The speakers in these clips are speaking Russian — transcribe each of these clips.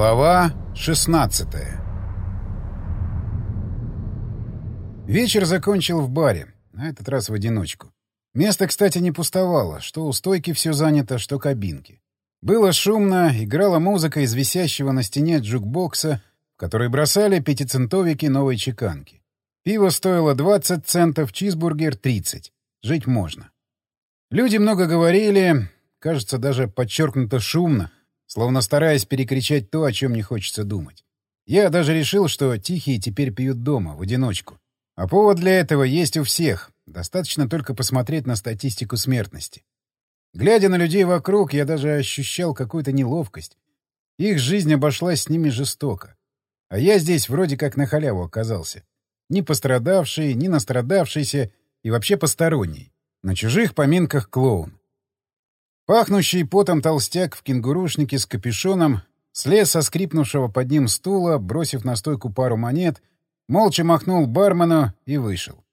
Глава 16 Вечер закончил в баре, на этот раз в одиночку. Место, кстати, не пустовало, что у стойки все занято, что кабинки. Было шумно, играла музыка из висящего на стене джукбокса, в который бросали пятицентовики новой чеканки. Пиво стоило 20 центов, чизбургер — 30. Жить можно. Люди много говорили, кажется, даже подчеркнуто шумно — словно стараясь перекричать то, о чем не хочется думать. Я даже решил, что тихие теперь пьют дома, в одиночку. А повод для этого есть у всех. Достаточно только посмотреть на статистику смертности. Глядя на людей вокруг, я даже ощущал какую-то неловкость. Их жизнь обошлась с ними жестоко. А я здесь вроде как на халяву оказался. Ни пострадавший, ни настрадавшийся и вообще посторонний. На чужих поминках клоун. Пахнущий потом толстяк в кенгурушнике с капюшоном слез со скрипнувшего под ним стула, бросив на стойку пару монет, молча махнул бармену и вышел.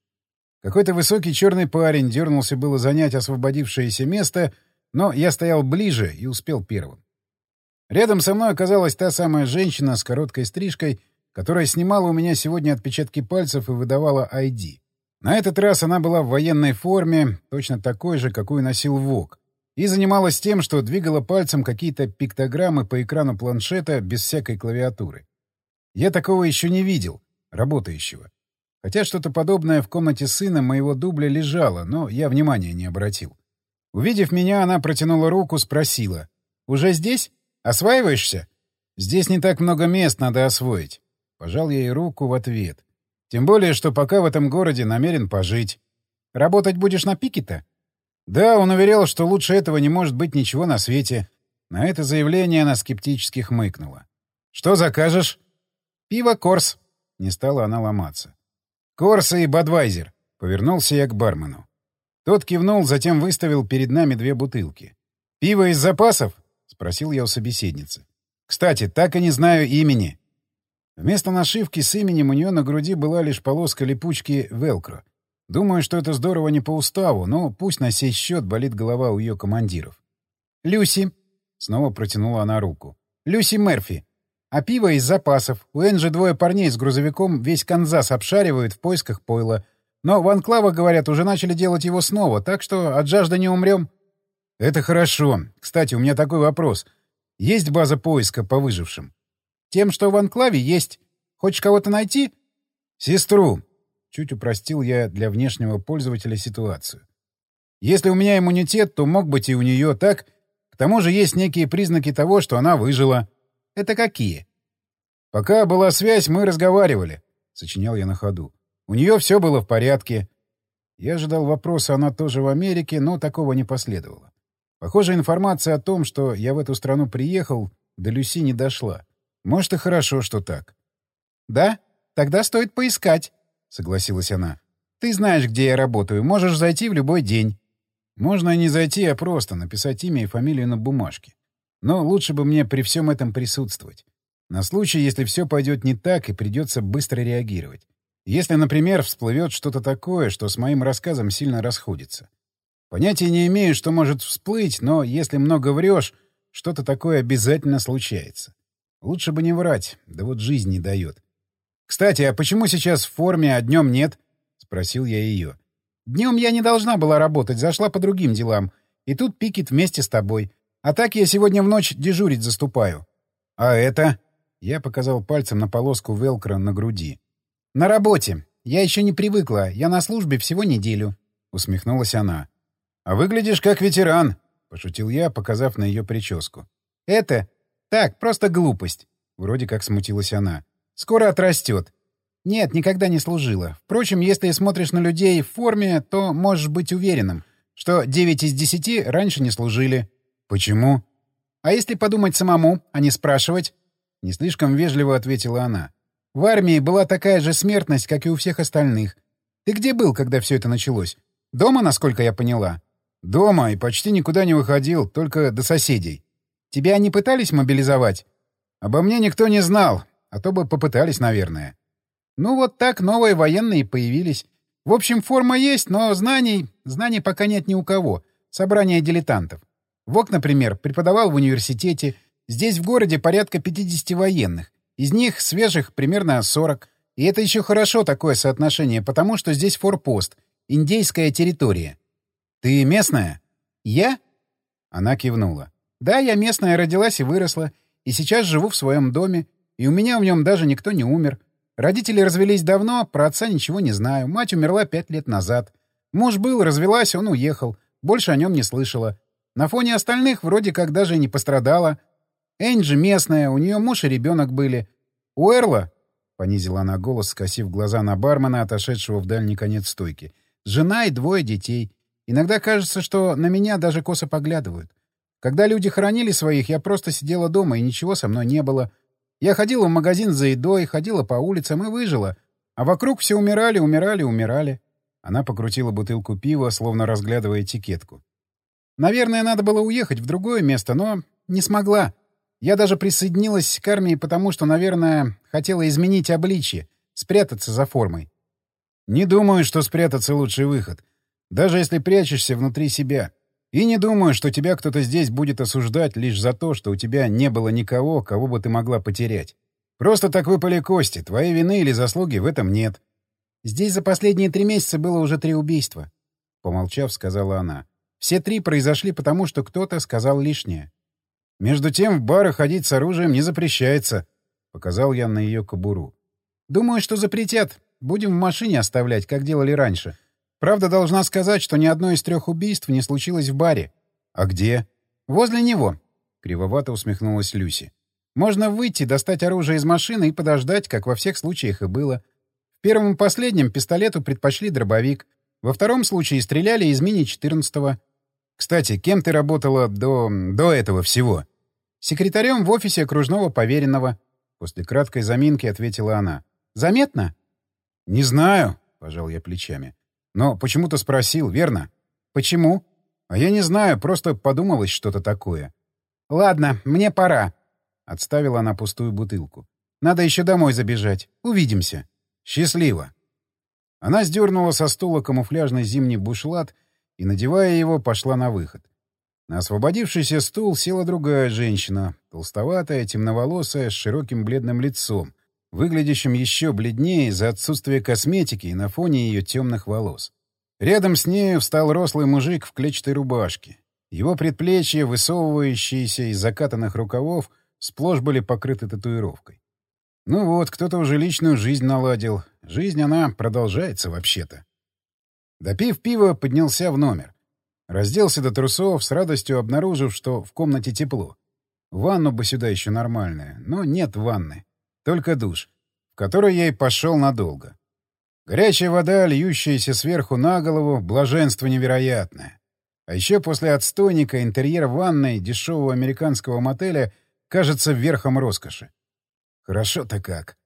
Какой-то высокий черный парень дернулся было занять освободившееся место, но я стоял ближе и успел первым. Рядом со мной оказалась та самая женщина с короткой стрижкой, которая снимала у меня сегодня отпечатки пальцев и выдавала ID. На этот раз она была в военной форме, точно такой же, какую носил ВОК и занималась тем, что двигала пальцем какие-то пиктограммы по экрану планшета без всякой клавиатуры. Я такого еще не видел, работающего. Хотя что-то подобное в комнате сына моего дубля лежало, но я внимания не обратил. Увидев меня, она протянула руку, спросила. «Уже здесь? Осваиваешься?» «Здесь не так много мест надо освоить». Пожал я ей руку в ответ. Тем более, что пока в этом городе намерен пожить. «Работать будешь на пике-то?» Да, он уверял, что лучше этого не может быть ничего на свете. На это заявление она скептически хмыкнула. «Что закажешь?» «Пиво Корс». Не стала она ломаться. «Корс и Бадвайзер», — повернулся я к бармену. Тот кивнул, затем выставил перед нами две бутылки. «Пиво из запасов?» — спросил я у собеседницы. «Кстати, так и не знаю имени». Вместо нашивки с именем у нее на груди была лишь полоска липучки «Велкро», Думаю, что это здорово не по уставу, но пусть на сей счет болит голова у ее командиров. «Люси!» — снова протянула она руку. «Люси Мерфи. А пиво из запасов. У Энджи двое парней с грузовиком весь Канзас обшаривают в поисках пойла. Но в анклавах, говорят, уже начали делать его снова, так что от жажды не умрем». «Это хорошо. Кстати, у меня такой вопрос. Есть база поиска по выжившим?» «Тем, что в анклаве, есть. Хочешь кого-то найти?» «Сестру. Чуть упростил я для внешнего пользователя ситуацию. Если у меня иммунитет, то мог быть и у нее так. К тому же есть некие признаки того, что она выжила. Это какие? Пока была связь, мы разговаривали. Сочинял я на ходу. У нее все было в порядке. Я ожидал вопроса, она тоже в Америке, но такого не последовало. Похоже, информация о том, что я в эту страну приехал, до Люси не дошла. Может, и хорошо, что так. «Да? Тогда стоит поискать», — согласилась она. «Ты знаешь, где я работаю. Можешь зайти в любой день». Можно не зайти, а просто написать имя и фамилию на бумажке. Но лучше бы мне при всем этом присутствовать. На случай, если все пойдет не так и придется быстро реагировать. Если, например, всплывет что-то такое, что с моим рассказом сильно расходится. Понятия не имею, что может всплыть, но если много врешь, что-то такое обязательно случается. Лучше бы не врать, да вот жизнь не дает. «Кстати, а почему сейчас в форме, а днем нет?» — спросил я ее. «Днем я не должна была работать, зашла по другим делам. И тут Пикет вместе с тобой. А так я сегодня в ночь дежурить заступаю». «А это?» — я показал пальцем на полоску велкро на груди. «На работе. Я еще не привыкла. Я на службе всего неделю», — усмехнулась она. «А выглядишь как ветеран», — пошутил я, показав на ее прическу. «Это? Так, просто глупость», — вроде как смутилась она. Скоро отрастет. Нет, никогда не служила. Впрочем, если смотришь на людей в форме, то можешь быть уверенным, что 9 из 10 раньше не служили. Почему? А если подумать самому, а не спрашивать? Не слишком вежливо ответила она. В армии была такая же смертность, как и у всех остальных. Ты где был, когда все это началось? Дома, насколько я поняла? Дома и почти никуда не выходил, только до соседей. Тебя не пытались мобилизовать? Обо мне никто не знал, а то бы попытались, наверное. Ну вот так новые военные появились. В общем, форма есть, но знаний... Знаний пока нет ни у кого. Собрание дилетантов. Вок, например, преподавал в университете. Здесь в городе порядка 50 военных. Из них свежих примерно 40. И это еще хорошо такое соотношение, потому что здесь форпост, индейская территория. Ты местная? Я? Она кивнула. Да, я местная, родилась и выросла. И сейчас живу в своем доме. И у меня в нем даже никто не умер. Родители развелись давно, про отца ничего не знаю. Мать умерла пять лет назад. Муж был, развелась, он уехал. Больше о нем не слышала. На фоне остальных вроде как даже и не пострадала. Энджи местная, у нее муж и ребенок были. У Эрла — понизила она голос, скосив глаза на бармена, отошедшего в дальний конец стойки. «Жена и двое детей. Иногда кажется, что на меня даже косо поглядывают. Когда люди хоронили своих, я просто сидела дома, и ничего со мной не было. Я ходила в магазин за едой, ходила по улицам и выжила. А вокруг все умирали, умирали, умирали». Она покрутила бутылку пива, словно разглядывая этикетку. «Наверное, надо было уехать в другое место, но не смогла. Я даже присоединилась к армии, потому что, наверное, хотела изменить обличье, спрятаться за формой. Не думаю, что спрятаться — лучший выход. Даже если прячешься внутри себя. И не думаю, что тебя кто-то здесь будет осуждать лишь за то, что у тебя не было никого, кого бы ты могла потерять. Просто так выпали кости. Твоей вины или заслуги в этом нет. Здесь за последние три месяца было уже три убийства. Помолчав, сказала она. Все три произошли потому, что кто-то сказал лишнее. Между тем в бары ходить с оружием не запрещается, — показал я на ее кобуру. — Думаю, что запретят. Будем в машине оставлять, как делали раньше. Правда, должна сказать, что ни одно из трех убийств не случилось в баре. — А где? — Возле него, — кривовато усмехнулась Люси. — Можно выйти, достать оружие из машины и подождать, как во всех случаях и было. В первом и последнем пистолету предпочли дробовик. Во втором случае стреляли из мини-14. Кстати, кем ты работала до... до этого всего? Секретарем в офисе окружного поверенного. После краткой заминки ответила она. Заметно? Не знаю, пожал я плечами. Но почему-то спросил, верно? Почему? А я не знаю, просто подумалось что-то такое. Ладно, мне пора. Отставила она пустую бутылку. Надо еще домой забежать. Увидимся. Счастливо. Она сдернула со стула камуфляжный зимний бушлат и, надевая его, пошла на выход. На освободившийся стул села другая женщина, толстоватая, темноволосая, с широким бледным лицом, выглядящим еще бледнее из-за отсутствия косметики и на фоне ее темных волос. Рядом с нею встал рослый мужик в клетчатой рубашке. Его предплечья, высовывающиеся из закатанных рукавов, сплошь были покрыты татуировкой. Ну вот, кто-то уже личную жизнь наладил. Жизнь, она продолжается вообще-то. Допив пива, поднялся в номер. Разделся до трусов, с радостью обнаружив, что в комнате тепло. Ванну бы сюда еще нормальная, но нет ванны. Только душ, в который я и пошел надолго. Горячая вода, льющаяся сверху на голову, блаженство невероятное. А еще после отстойника интерьер ванной дешевого американского мотеля кажется верхом роскоши. Хорошо-то как.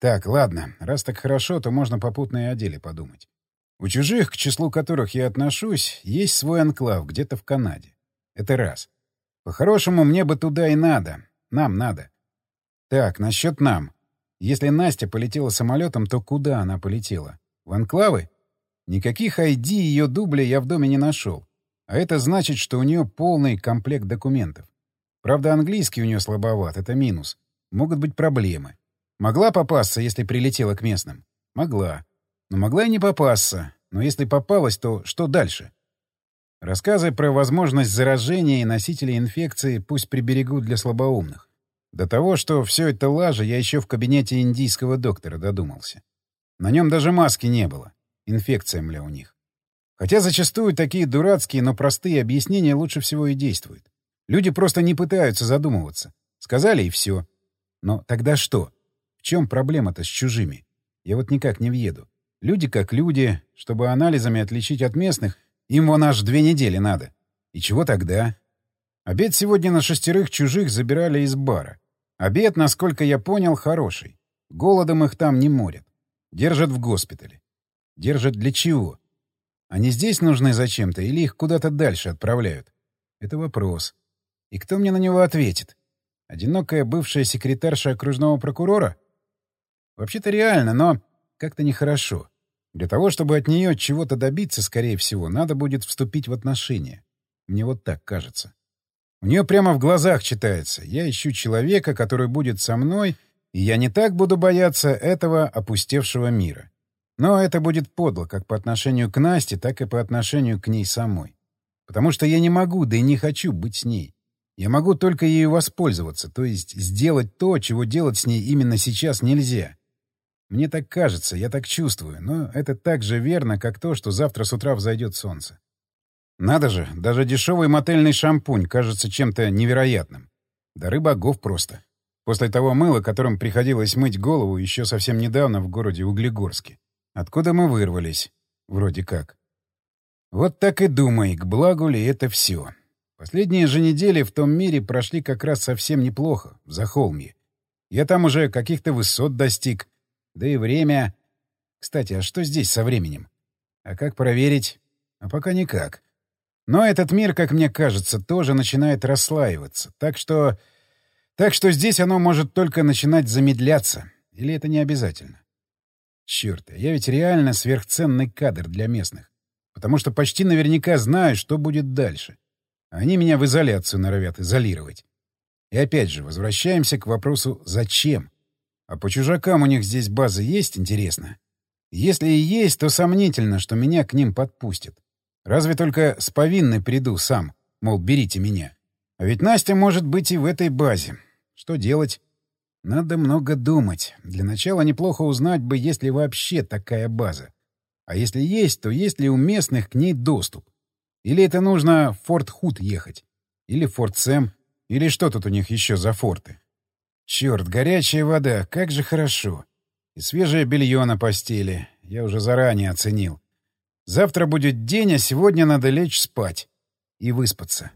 Так, ладно, раз так хорошо, то можно попутно и о деле подумать. У чужих, к числу которых я отношусь, есть свой анклав где-то в Канаде. Это раз. По-хорошему, мне бы туда и надо. Нам надо. Так, насчет нам. Если Настя полетела самолетом, то куда она полетела? В анклавы? Никаких ID ее дубля я в доме не нашел. А это значит, что у нее полный комплект документов. Правда, английский у нее слабоват, это минус. Могут быть проблемы. Могла попасться, если прилетела к местным? Могла. Но могла и не попасться. Но если попалась, то что дальше? Рассказы про возможность заражения и носителей инфекции пусть приберегут для слабоумных. До того, что все это лажа, я еще в кабинете индийского доктора додумался. На нем даже маски не было. Инфекция, мля, у них. Хотя зачастую такие дурацкие, но простые объяснения лучше всего и действуют. Люди просто не пытаются задумываться. Сказали и все. Но тогда что? В чем проблема-то с чужими? Я вот никак не въеду. Люди как люди. Чтобы анализами отличить от местных, им вон аж две недели надо. И чего тогда? Обед сегодня на шестерых чужих забирали из бара. Обед, насколько я понял, хороший. Голодом их там не морят. Держат в госпитале. Держат для чего? Они здесь нужны зачем-то или их куда-то дальше отправляют? Это вопрос. И кто мне на него ответит? Одинокая бывшая секретарша окружного прокурора? Вообще-то реально, но как-то нехорошо. Для того, чтобы от нее чего-то добиться, скорее всего, надо будет вступить в отношения. Мне вот так кажется. У нее прямо в глазах читается. Я ищу человека, который будет со мной, и я не так буду бояться этого опустевшего мира. Но это будет подло как по отношению к Насте, так и по отношению к ней самой. Потому что я не могу, да и не хочу быть с ней. Я могу только ею воспользоваться, то есть сделать то, чего делать с ней именно сейчас нельзя. Мне так кажется, я так чувствую, но это так же верно, как то, что завтра с утра взойдет солнце. Надо же, даже дешевый мотельный шампунь кажется чем-то невероятным. Дары богов просто. После того мыла, которым приходилось мыть голову еще совсем недавно в городе Углегорске. Откуда мы вырвались? Вроде как. Вот так и думай, к благу ли это все. Последние же недели в том мире прошли как раз совсем неплохо, в Захолмье. Я там уже каких-то высот достиг. Да и время... Кстати, а что здесь со временем? А как проверить? А пока никак. Но этот мир, как мне кажется, тоже начинает расслаиваться. Так что... Так что здесь оно может только начинать замедляться. Или это не обязательно? Черт, я ведь реально сверхценный кадр для местных. Потому что почти наверняка знаю, что будет дальше. Они меня в изоляцию норовят изолировать. И опять же, возвращаемся к вопросу «зачем?». А по чужакам у них здесь база есть, интересно? Если и есть, то сомнительно, что меня к ним подпустят. Разве только с повинной приду сам, мол, берите меня. А ведь Настя может быть и в этой базе. Что делать? Надо много думать. Для начала неплохо узнать бы, есть ли вообще такая база. А если есть, то есть ли у местных к ней доступ? Или это нужно в Форт Худ ехать? Или Форт Сэм? Или что тут у них еще за форты? Черт, горячая вода, как же хорошо. И свежее белье на постели. Я уже заранее оценил. Завтра будет день, а сегодня надо лечь спать и выспаться.